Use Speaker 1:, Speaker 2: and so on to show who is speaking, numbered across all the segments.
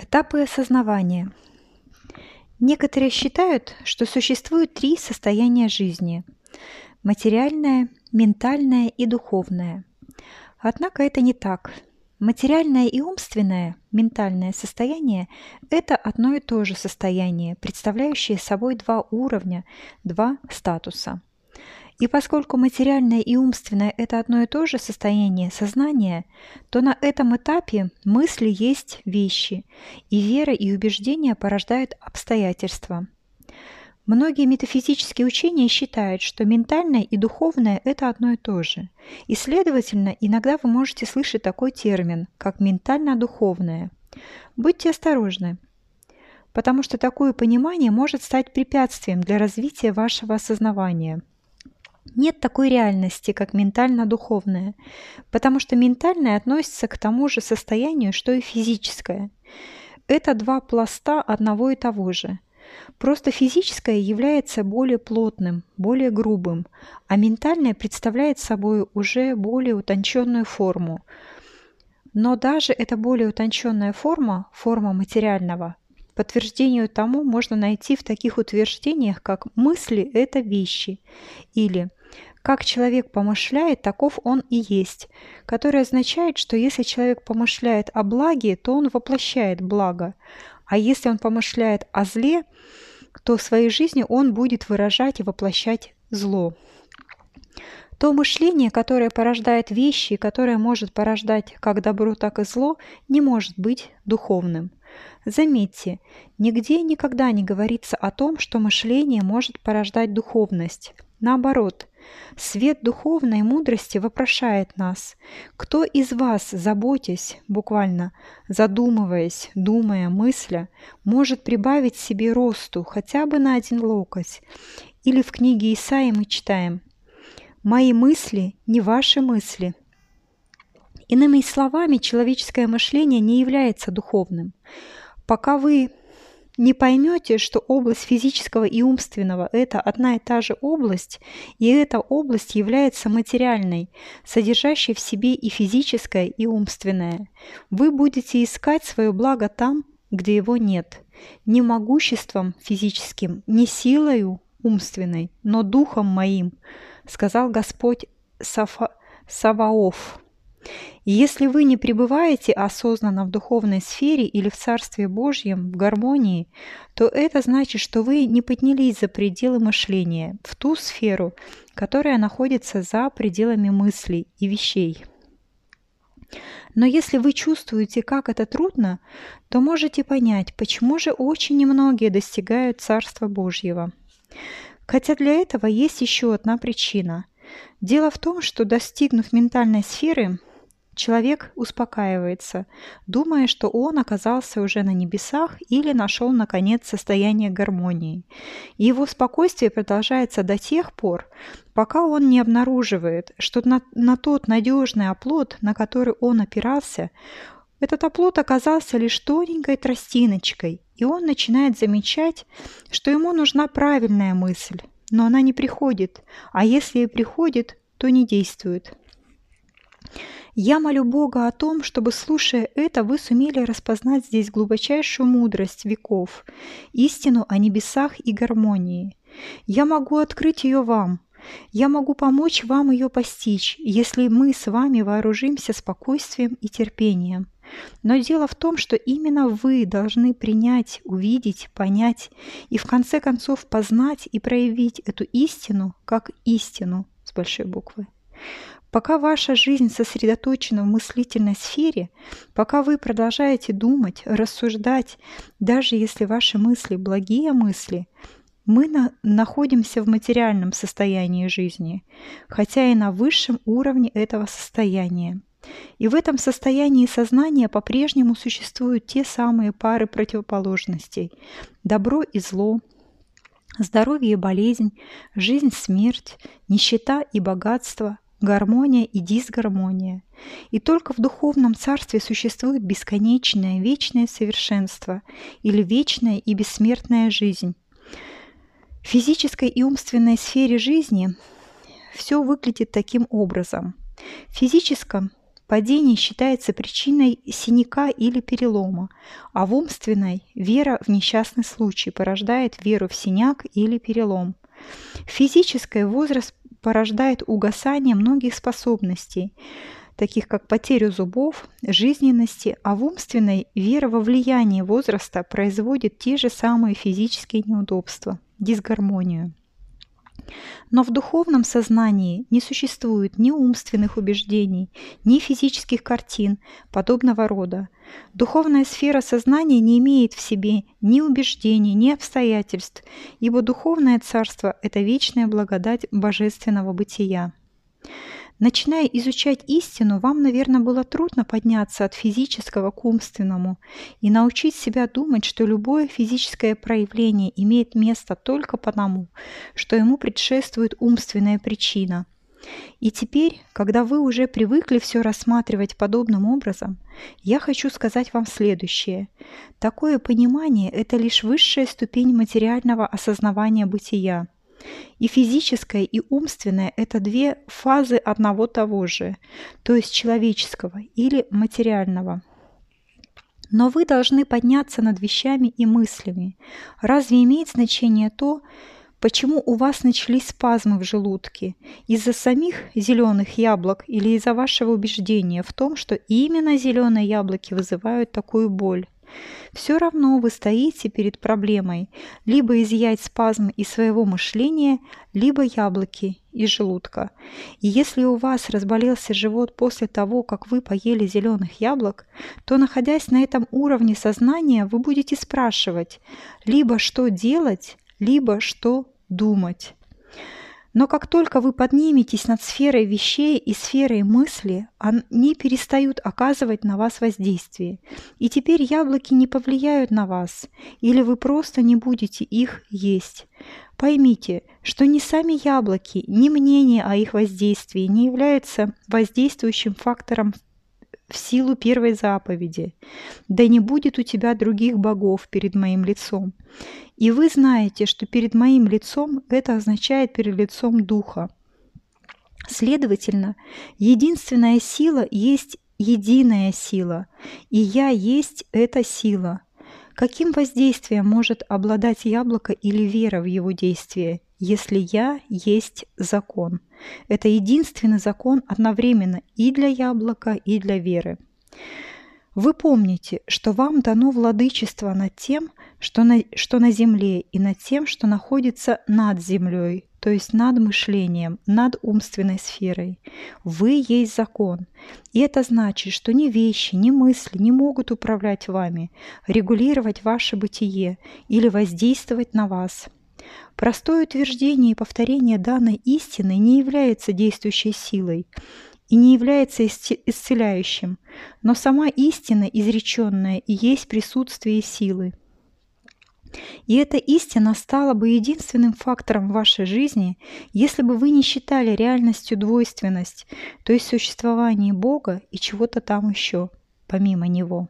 Speaker 1: Этапы осознавания. Некоторые считают, что существует три состояния жизни – материальное, ментальное и духовное. Однако это не так. Материальное и умственное, ментальное состояние – это одно и то же состояние, представляющее собой два уровня, два статуса – и поскольку материальное и умственное – это одно и то же состояние сознания, то на этом этапе мысли есть вещи, и вера и убеждения порождают обстоятельства. Многие метафизические учения считают, что ментальное и духовное – это одно и то же. И, следовательно, иногда вы можете слышать такой термин, как ментально-духовное. Будьте осторожны, потому что такое понимание может стать препятствием для развития вашего осознавания – нет такой реальности, как ментально-духовная, потому что ментальное относится к тому же состоянию, что и физическое. Это два пласта одного и того же. Просто физическое является более плотным, более грубым, а ментальное представляет собой уже более утонченную форму. Но даже эта более утонченная форма, форма материального, Подтверждению тому можно найти в таких утверждениях, как «мысли – это вещи» или как человек помышляет, таков он и есть, которое означает, что если человек помышляет о благе, то он воплощает благо, а если он помышляет о зле, то в своей жизни он будет выражать и воплощать зло. То мышление, которое порождает вещи, которое может порождать как добро, так и зло, не может быть духовным. Заметьте, нигде никогда не говорится о том, что мышление может порождать духовность. Наоборот, свет духовной мудрости вопрошает нас. Кто из вас, заботясь, буквально задумываясь, думая, мысля, может прибавить себе росту хотя бы на один локоть? Или в книге Исаии мы читаем «Мои мысли не ваши мысли». Иными словами, человеческое мышление не является духовным. Пока вы не поймете, что область физического и умственного – это одна и та же область, и эта область является материальной, содержащей в себе и физическое, и умственное. Вы будете искать свое благо там, где его нет, не могуществом физическим, не силою умственной, но духом моим, сказал Господь Сафа, Саваоф. И если вы не пребываете осознанно в духовной сфере или в Царстве Божьем, в гармонии, то это значит, что вы не поднялись за пределы мышления, в ту сферу, которая находится за пределами мыслей и вещей. Но если вы чувствуете, как это трудно, то можете понять, почему же очень немногие достигают Царства Божьего. Хотя для этого есть еще одна причина. Дело в том, что достигнув ментальной сферы, Человек успокаивается, думая, что он оказался уже на небесах или нашел, наконец, состояние гармонии. Его спокойствие продолжается до тех пор, пока он не обнаруживает, что на, на тот надежный оплот, на который он опирался, этот оплот оказался лишь тоненькой тростиночкой, и он начинает замечать, что ему нужна правильная мысль, но она не приходит, а если и приходит, то не действует. Я молю Бога о том, чтобы, слушая это, вы сумели распознать здесь глубочайшую мудрость веков, истину о небесах и гармонии. Я могу открыть ее вам. Я могу помочь вам ее постичь, если мы с вами вооружимся спокойствием и терпением. Но дело в том, что именно вы должны принять, увидеть, понять и в конце концов познать и проявить эту истину как истину с большой буквы. Пока ваша жизнь сосредоточена в мыслительной сфере, пока вы продолжаете думать, рассуждать, даже если ваши мысли благие мысли, мы на, находимся в материальном состоянии жизни, хотя и на высшем уровне этого состояния. И в этом состоянии сознания по-прежнему существуют те самые пары противоположностей – добро и зло, здоровье и болезнь, жизнь-смерть, нищета и богатство – гармония и дисгармония. И только в духовном царстве существует бесконечное вечное совершенство или вечная и бессмертная жизнь. В физической и умственной сфере жизни все выглядит таким образом. В физическом падение считается причиной синяка или перелома, а в умственной вера в несчастный случай порождает веру в синяк или перелом. Физическое возраст порождает угасание многих способностей, таких как потерю зубов, жизненности, а в умственной вера во влияние возраста производит те же самые физические неудобства, дисгармонию. Но в духовном сознании не существует ни умственных убеждений, ни физических картин подобного рода. Духовная сфера сознания не имеет в себе ни убеждений, ни обстоятельств, ибо духовное царство – это вечная благодать божественного бытия. Начиная изучать истину, вам, наверное, было трудно подняться от физического к умственному и научить себя думать, что любое физическое проявление имеет место только потому, что ему предшествует умственная причина. И теперь, когда вы уже привыкли все рассматривать подобным образом, я хочу сказать вам следующее. Такое понимание – это лишь высшая ступень материального осознавания бытия – и физическое, и умственное – это две фазы одного того же, то есть человеческого или материального. Но вы должны подняться над вещами и мыслями. Разве имеет значение то, почему у вас начались спазмы в желудке? Из-за самих зеленых яблок или из-за вашего убеждения в том, что именно зеленые яблоки вызывают такую боль? Все равно вы стоите перед проблемой либо изъять спазм из своего мышления, либо яблоки из желудка. И если у вас разболелся живот после того, как вы поели зеленых яблок, то, находясь на этом уровне сознания, вы будете спрашивать либо что делать, либо что думать. Но как только вы подниметесь над сферой вещей и сферой мысли, они перестают оказывать на вас воздействие. И теперь яблоки не повлияют на вас, или вы просто не будете их есть. Поймите, что ни сами яблоки, ни мнение о их воздействии не являются воздействующим фактором в силу первой заповеди. «Да не будет у тебя других богов перед моим лицом». И вы знаете, что перед моим лицом это означает перед лицом Духа. Следовательно, единственная сила есть единая сила, и я есть эта сила. Каким воздействием может обладать яблоко или вера в его действие, если я есть закон? Это единственный закон одновременно и для яблока, и для веры. Вы помните, что вам дано владычество над тем, что на, что на земле, и над тем, что находится над землей, то есть над мышлением, над умственной сферой. Вы есть закон. И это значит, что ни вещи, ни мысли не могут управлять вами, регулировать ваше бытие или воздействовать на вас – Простое утверждение и повторение данной истины не является действующей силой и не является исцеляющим, но сама истина, изреченная, и есть присутствие силы. И эта истина стала бы единственным фактором в вашей жизни, если бы вы не считали реальностью двойственность, то есть существование Бога и чего-то там еще, помимо Него.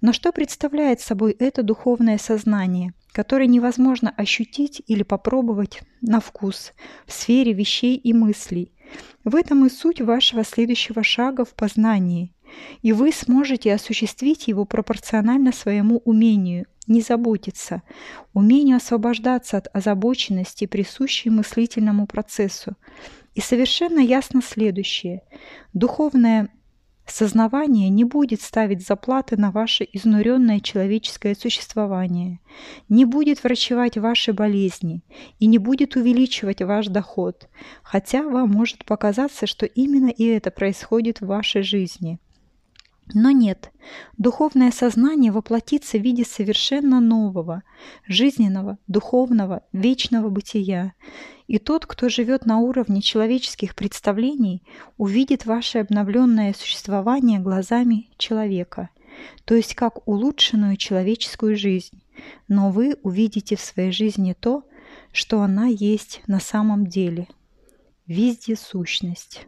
Speaker 1: Но что представляет собой это духовное сознание, которое невозможно ощутить или попробовать на вкус в сфере вещей и мыслей? В этом и суть вашего следующего шага в познании, и вы сможете осуществить его пропорционально своему умению не заботиться, умению освобождаться от озабоченности, присущей мыслительному процессу. И совершенно ясно следующее. Духовное Сознавание не будет ставить заплаты на ваше изнуренное человеческое существование, не будет врачевать ваши болезни и не будет увеличивать ваш доход, хотя вам может показаться, что именно и это происходит в вашей жизни. Но нет, духовное сознание воплотится в виде совершенно нового, жизненного, духовного, вечного бытия. И тот, кто живет на уровне человеческих представлений, увидит ваше обновленное существование глазами человека, то есть как улучшенную человеческую жизнь. Но вы увидите в своей жизни то, что она есть на самом деле. Везде сущность.